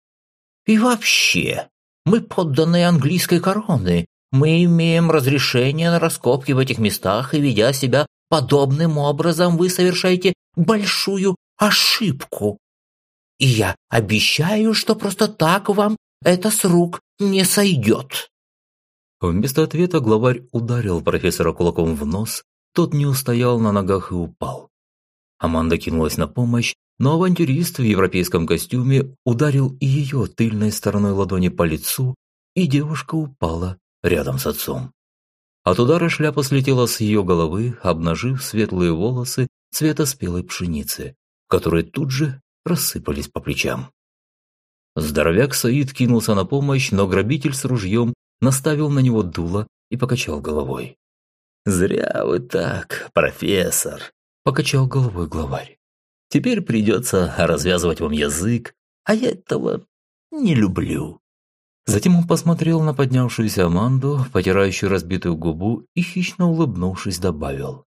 «И вообще, мы подданные английской короны. Мы имеем разрешение на раскопки в этих местах и, ведя себя Подобным образом вы совершаете большую ошибку. И я обещаю, что просто так вам это с рук не сойдет». Вместо ответа главарь ударил профессора кулаком в нос, тот не устоял на ногах и упал. Аманда кинулась на помощь, но авантюрист в европейском костюме ударил ее тыльной стороной ладони по лицу, и девушка упала рядом с отцом. От удара шляпа слетела с ее головы, обнажив светлые волосы цвета спелой пшеницы, которые тут же рассыпались по плечам. Здоровяк Саид кинулся на помощь, но грабитель с ружьем наставил на него дуло и покачал головой. «Зря вы так, профессор», – покачал головой главарь. «Теперь придется развязывать вам язык, а я этого не люблю». Затем он посмотрел на поднявшуюся Аманду, потирающую разбитую губу, и, хищно улыбнувшись, добавил.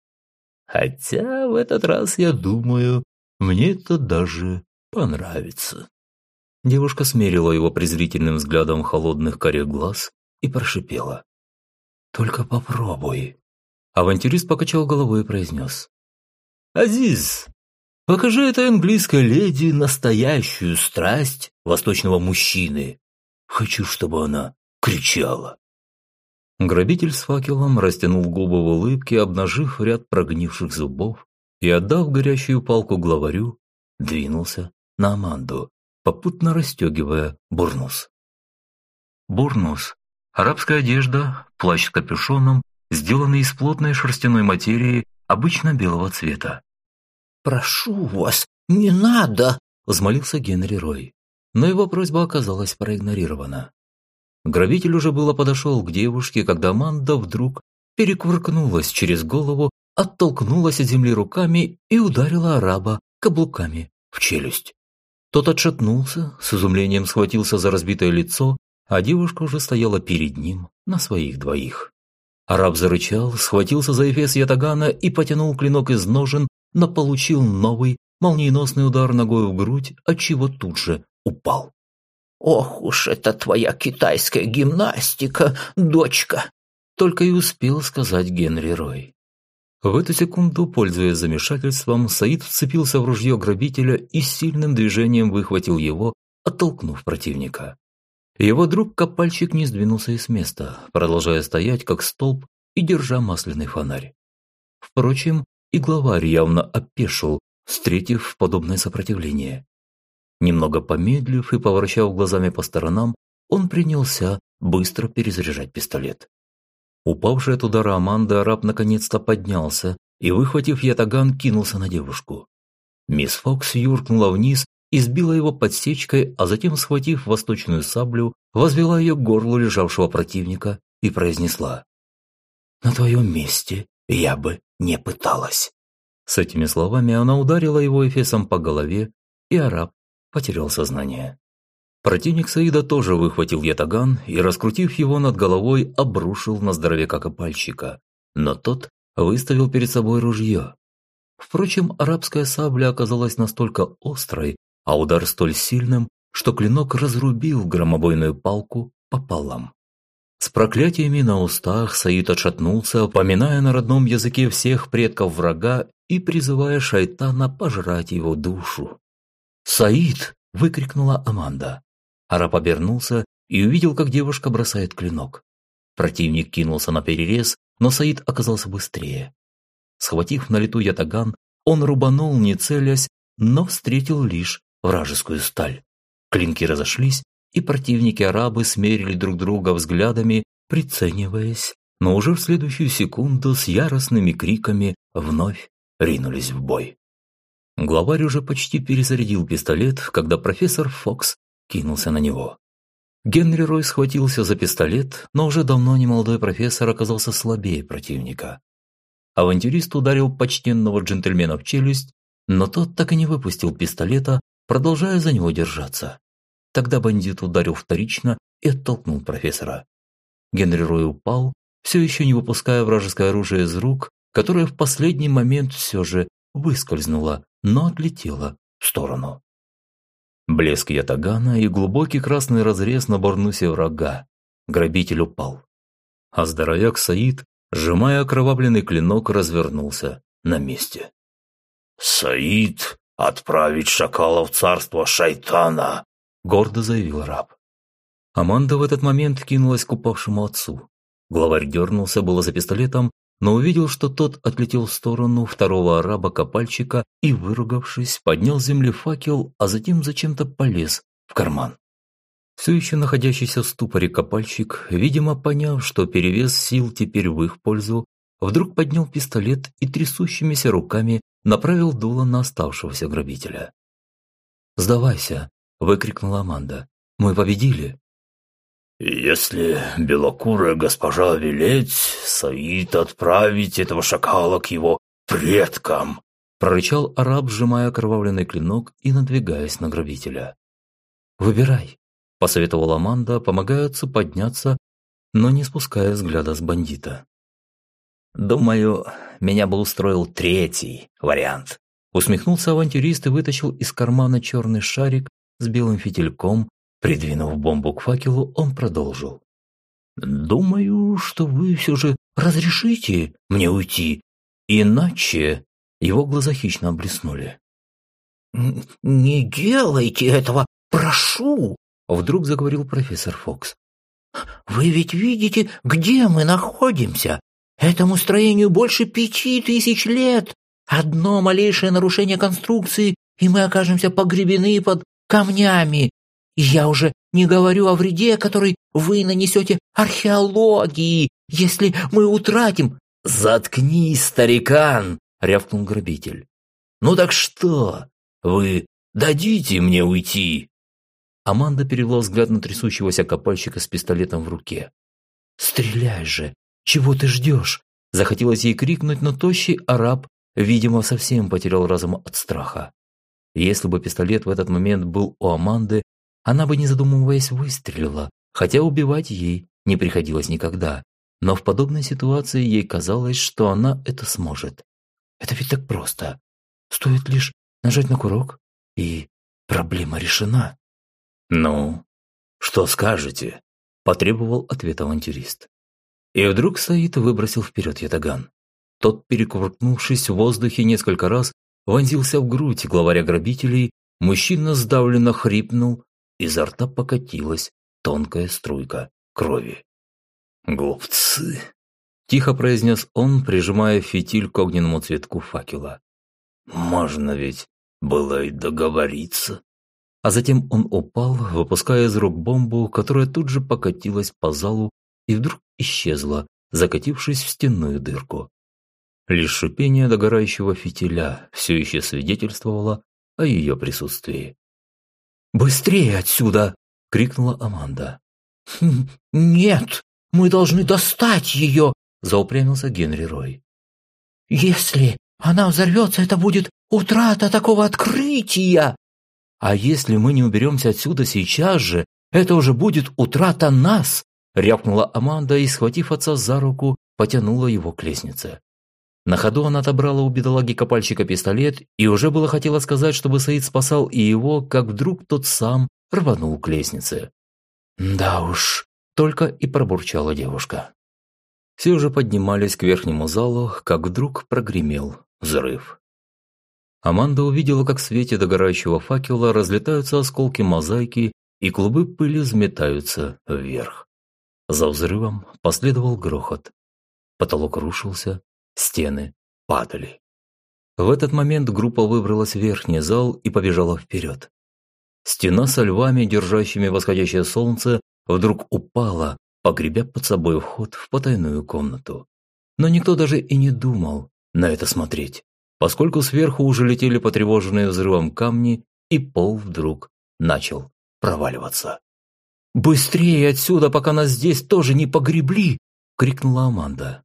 «Хотя в этот раз, я думаю, мне это даже понравится». Девушка смерила его презрительным взглядом холодных корей глаз и прошипела. «Только попробуй». Авантюрист покачал головой и произнес. «Азиз, покажи этой английской леди настоящую страсть восточного мужчины. Хочу, чтобы она кричала». Грабитель с факелом растянул губы в улыбке, обнажив ряд прогнивших зубов и, отдав горящую палку главарю, двинулся на Аманду, попутно расстегивая бурнус. Бурнус – арабская одежда, плащ с капюшоном, сделанный из плотной шерстяной материи, обычно белого цвета. «Прошу вас, не надо!» – взмолился Генри Рой. Но его просьба оказалась проигнорирована. Грабитель уже было подошел к девушке, когда Аманда вдруг перекувыркнулась через голову, оттолкнулась от земли руками и ударила араба каблуками в челюсть. Тот отшатнулся, с изумлением схватился за разбитое лицо, а девушка уже стояла перед ним на своих двоих. Араб зарычал, схватился за эфес ятагана и потянул клинок из ножен, но получил новый, молниеносный удар ногой в грудь, отчего тут же упал. «Ох уж это твоя китайская гимнастика, дочка!» Только и успел сказать Генри Рой. В эту секунду, пользуясь замешательством, Саид вцепился в ружье грабителя и сильным движением выхватил его, оттолкнув противника. Его друг-копальщик не сдвинулся из места, продолжая стоять как столб и держа масляный фонарь. Впрочем, и главарь явно опешил, встретив подобное сопротивление. Немного помедлив и поворачав глазами по сторонам, он принялся быстро перезаряжать пистолет. Упавший от удара Аманда араб наконец-то поднялся и, выхватив ятаган, кинулся на девушку. Мисс Фокс юркнула вниз и сбила его подсечкой, а затем, схватив восточную саблю, возвела ее к горлу лежавшего противника и произнесла. «На твоем месте я бы не пыталась». С этими словами она ударила его эфесом по голове, и араб потерял сознание. Противник Саида тоже выхватил ятаган и, раскрутив его над головой, обрушил на здоровяка-копальщика. Но тот выставил перед собой ружье. Впрочем, арабская сабля оказалась настолько острой, а удар столь сильным, что клинок разрубил громобойную палку пополам. С проклятиями на устах Саид отшатнулся, поминая на родном языке всех предков врага и призывая шайтана пожрать его душу. «Саид!» – выкрикнула Аманда. Араб обернулся и увидел, как девушка бросает клинок. Противник кинулся на перерез, но Саид оказался быстрее. Схватив на лету ятаган, он рубанул, не целясь, но встретил лишь вражескую сталь. Клинки разошлись, и противники-арабы смерили друг друга взглядами, прицениваясь, но уже в следующую секунду с яростными криками вновь ринулись в бой. Главарь уже почти перезарядил пистолет, когда профессор Фокс кинулся на него. Генри Рой схватился за пистолет, но уже давно немолодой профессор оказался слабее противника. Авантюрист ударил почтенного джентльмена в челюсть, но тот так и не выпустил пистолета, продолжая за него держаться. Тогда бандит ударил вторично и оттолкнул профессора. Генри Рой упал, все еще не выпуская вражеское оружие из рук, которое в последний момент все же выскользнуло, но отлетело в сторону. Блеск ятагана и глубокий красный разрез на борнусе врага. Грабитель упал. А здоровяк Саид, сжимая окровавленный клинок, развернулся на месте. «Саид, отправить шакала в царство шайтана!» – гордо заявил раб. Аманда в этот момент кинулась к упавшему отцу. Главарь дернулся было за пистолетом, но увидел, что тот отлетел в сторону второго араба-копальщика и, выругавшись, поднял с земли факел, а затем зачем-то полез в карман. Все еще находящийся в ступоре копальщик, видимо, поняв, что перевес сил теперь в их пользу, вдруг поднял пистолет и трясущимися руками направил дуло на оставшегося грабителя. «Сдавайся!» – выкрикнула Аманда. «Мы победили!» «Если белокурая госпожа велеть, Саид отправить этого шакала к его предкам!» – прорычал араб, сжимая окровавленный клинок и надвигаясь на грабителя. «Выбирай!» – посоветовала Аманда, помогая отцу подняться, но не спуская взгляда с бандита. «Думаю, меня бы устроил третий вариант», усмехнулся авантюрист и вытащил из кармана черный шарик с белым фитильком. Придвинув бомбу к факелу, он продолжил. «Думаю, что вы все же разрешите мне уйти, иначе...» Его глаза хищно блеснули. «Не делайте этого, прошу!» Вдруг заговорил профессор Фокс. «Вы ведь видите, где мы находимся? Этому строению больше пяти тысяч лет. Одно малейшее нарушение конструкции, и мы окажемся погребены под камнями. Я уже не говорю о вреде, который вы нанесете археологии, если мы утратим... «Заткнись, старикан!» — рявкнул грабитель. «Ну так что? Вы дадите мне уйти?» Аманда перевела взгляд на трясущегося копальщика с пистолетом в руке. «Стреляй же! Чего ты ждешь?» Захотелось ей крикнуть, но тощий араб, видимо, совсем потерял разум от страха. Если бы пистолет в этот момент был у Аманды, она бы, не задумываясь, выстрелила, хотя убивать ей не приходилось никогда. Но в подобной ситуации ей казалось, что она это сможет. Это ведь так просто. Стоит лишь нажать на курок, и проблема решена. «Ну, что скажете?» – потребовал ответ авантюрист. И вдруг Саид выбросил вперед ятаган. Тот, перекувыркнувшись в воздухе несколько раз, вонзился в грудь главаря грабителей, мужчина сдавленно хрипнул, изо рта покатилась тонкая струйка крови. «Глупцы!» – тихо произнес он, прижимая фитиль к огненному цветку факела. «Можно ведь было и договориться». А затем он упал, выпуская из рук бомбу, которая тут же покатилась по залу и вдруг исчезла, закатившись в стенную дырку. Лишь шипение догорающего фитиля все еще свидетельствовало о ее присутствии. «Быстрее отсюда!» – крикнула Аманда. «Хм, «Нет, мы должны достать ее!» – заупрямился Генри Рой. «Если она взорвется, это будет утрата такого открытия!» «А если мы не уберемся отсюда сейчас же, это уже будет утрата нас!» Рявкнула Аманда и, схватив отца за руку, потянула его к лестнице. На ходу она отобрала у бедолаги копальщика пистолет и уже было хотела сказать, чтобы Саид спасал и его, как вдруг тот сам рванул к лестнице. «Да уж», — только и пробурчала девушка. Все уже поднимались к верхнему залу, как вдруг прогремел взрыв. Аманда увидела, как в свете догорающего факела разлетаются осколки мозаики и клубы пыли взметаются вверх. За взрывом последовал грохот. Потолок рушился, стены падали. В этот момент группа выбралась в верхний зал и побежала вперед. Стена со львами, держащими восходящее солнце, вдруг упала, погребя под собой вход в потайную комнату. Но никто даже и не думал на это смотреть, поскольку сверху уже летели потревоженные взрывом камни, и пол вдруг начал проваливаться. «Быстрее отсюда, пока нас здесь тоже не погребли!» – крикнула Аманда.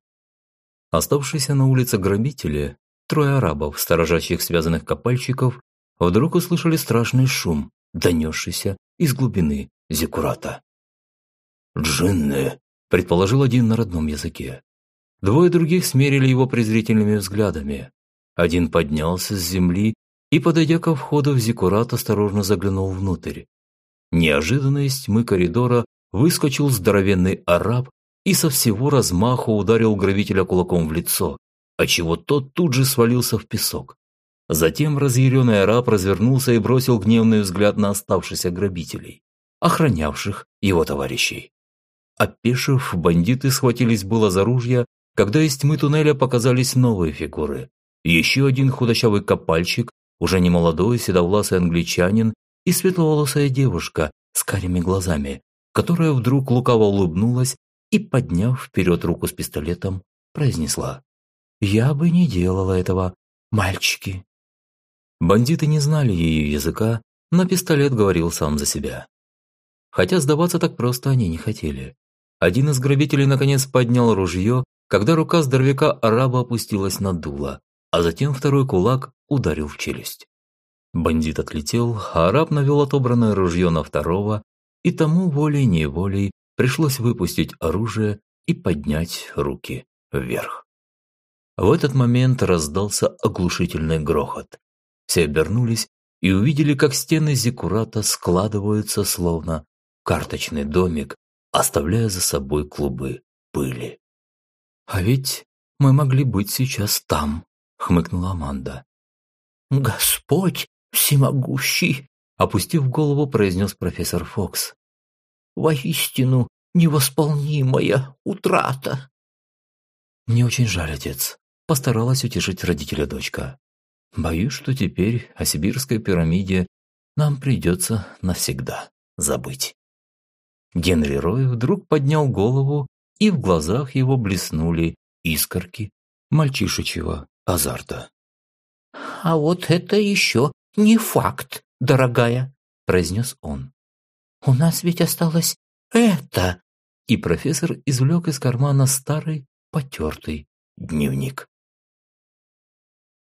Оставшиеся на улице грабители, трое арабов, сторожащих связанных копальщиков, вдруг услышали страшный шум, донесшийся из глубины зекурата. «Джинны!» – предположил один на родном языке. Двое других смерили его презрительными взглядами. Один поднялся с земли и, подойдя ко входу в зекурат, осторожно заглянул внутрь. Неожиданно из тьмы коридора выскочил здоровенный араб и со всего размаху ударил грабителя кулаком в лицо, отчего тот тут же свалился в песок. Затем разъяренный араб развернулся и бросил гневный взгляд на оставшихся грабителей, охранявших его товарищей. Опешив, бандиты схватились было за ружья, когда из тьмы туннеля показались новые фигуры. Еще один худощавый копальщик, уже не молодой седовласый англичанин и светловолосая девушка с карими глазами, которая вдруг лукаво улыбнулась и, подняв вперед руку с пистолетом, произнесла «Я бы не делала этого, мальчики». Бандиты не знали ее языка, но пистолет говорил сам за себя. Хотя сдаваться так просто они не хотели. Один из грабителей наконец поднял ружье, когда рука здоровяка-араба опустилась на дуло, а затем второй кулак ударил в челюсть. Бандит отлетел, а араб навел отобранное ружье на второго, и тому волей-неволей пришлось выпустить оружие и поднять руки вверх. В этот момент раздался оглушительный грохот. Все обернулись и увидели, как стены зиккурата складываются, словно карточный домик, оставляя за собой клубы пыли. «А ведь мы могли быть сейчас там», — хмыкнула Аманда. «Господь всемогущий!» — опустив голову, произнес профессор Фокс. «Воистину невосполнимая утрата!» «Мне очень жаль, отец», — постаралась утешить родителя дочка. «Боюсь, что теперь о сибирской пирамиде нам придется навсегда забыть». Генри Рой вдруг поднял голову, и в глазах его блеснули искорки мальчишечьего азарта. «А вот это еще не факт, дорогая», – произнес он. «У нас ведь осталось это!» И профессор извлек из кармана старый потертый дневник.